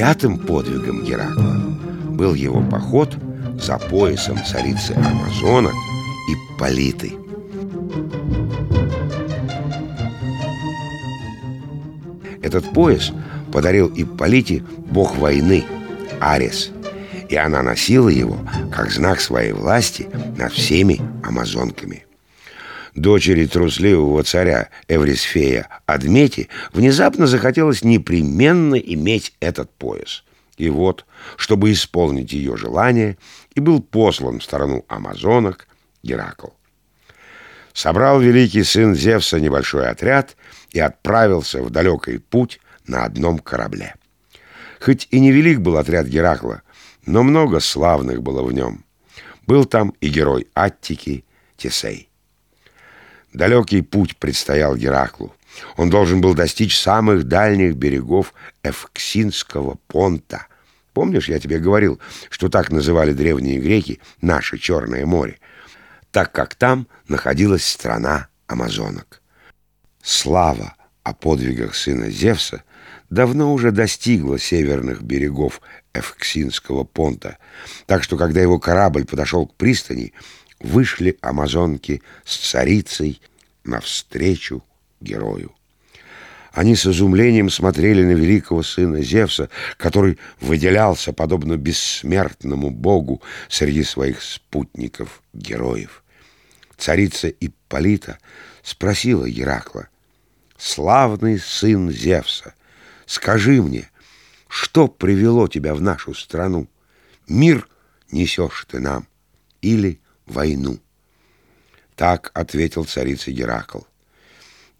Пятым подвигом Геракла был его поход за поясом царицы Амазонок и Политы. Этот пояс подарил Ипполите бог войны Арес, и она носила его как знак своей власти над всеми амазонками. Дочери трусливого царя Эврисфея Адмете внезапно захотелось непременно иметь этот пояс. И вот, чтобы исполнить ее желание, и был послан в сторону амазонок Геракл. Собрал великий сын Зевса небольшой отряд и отправился в далекий путь на одном корабле. Хоть и невелик был отряд Геракла, но много славных было в нем. Был там и герой Аттики Тесей. Далекий путь предстоял Гераклу. Он должен был достичь самых дальних берегов Эвксинского понта. Помнишь, я тебе говорил, что так называли древние греки наше Черное море, так как там находилась страна амазонок. Слава о подвигах сына Зевса давно уже достигла северных берегов Эвксинского понта, так что, когда его корабль подошел к пристани, вышли амазонки с царицей навстречу герою. Они с изумлением смотрели на великого сына Зевса, который выделялся, подобно бессмертному богу, среди своих спутников-героев. Царица Ипполита спросила Геракла, «Славный сын Зевса, скажи мне, что привело тебя в нашу страну? Мир несешь ты нам или войну?» Так ответил царица Геракл.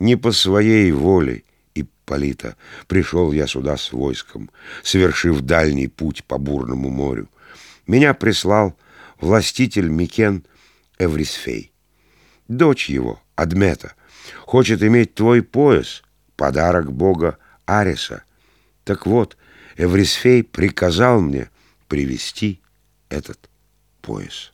«Не по своей воле, Ипполита, пришел я сюда с войском, совершив дальний путь по бурному морю. Меня прислал властитель Микен Эврисфей. Дочь его, Адмета, хочет иметь твой пояс, подарок бога Ареса. Так вот, Эврисфей приказал мне привести этот пояс.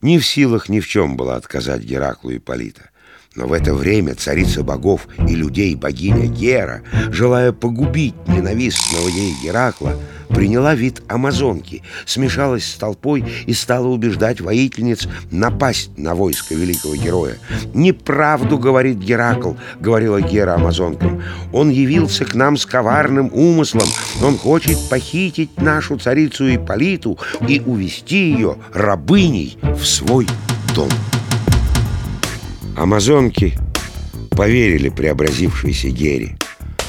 Не в силах ни в чем было отказать Гераклу и Полита. Но в это время царица богов и людей богиня Гера, желая погубить ненавистного ей Геракла, приняла вид амазонки, смешалась с толпой и стала убеждать воительниц напасть на войско великого героя. «Неправду, — говорит Геракл, — говорила Гера амазонкам, — он явился к нам с коварным умыслом, он хочет похитить нашу царицу Ипполиту и увести ее рабыней в свой дом». Амазонки поверили преобразившейся Гере.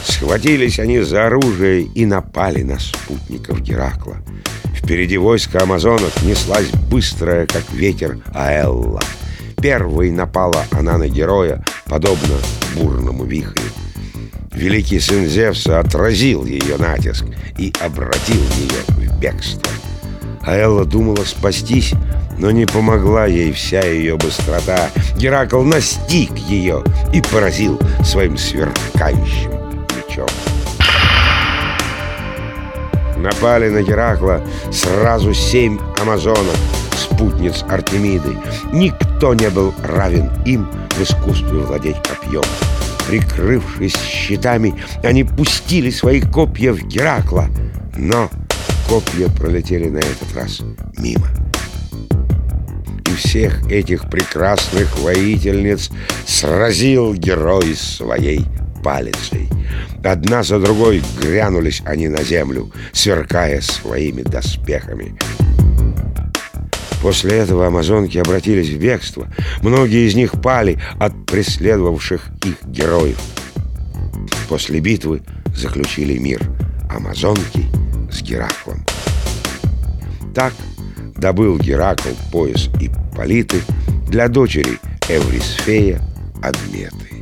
Схватились они за оружие и напали на спутников Геракла. Впереди войска амазонок неслась быстрая, как ветер, Аэлла. Первой напала она на героя, подобно бурному вихрю. Великий сын Зевса отразил ее натиск и обратил ее в бегство. Аэлла думала спастись, но не помогла ей вся ее быстрота. Геракл настиг ее и поразил своим сверкающим мечом. Напали на Геракла сразу семь амазонок, спутниц Артемиды. Никто не был равен им в искусстве владеть копьем. Прикрывшись щитами, они пустили свои копья в Геракла, но копья пролетели на этот раз мимо всех этих прекрасных воительниц сразил герой своей палицей. Одна за другой грянулись они на землю, сверкая своими доспехами. После этого амазонки обратились в бегство. Многие из них пали от преследовавших их героев. После битвы заключили мир амазонки с Гераклом. Так добыл Геракл пояс и политы для дочери Эврисфея Адметы.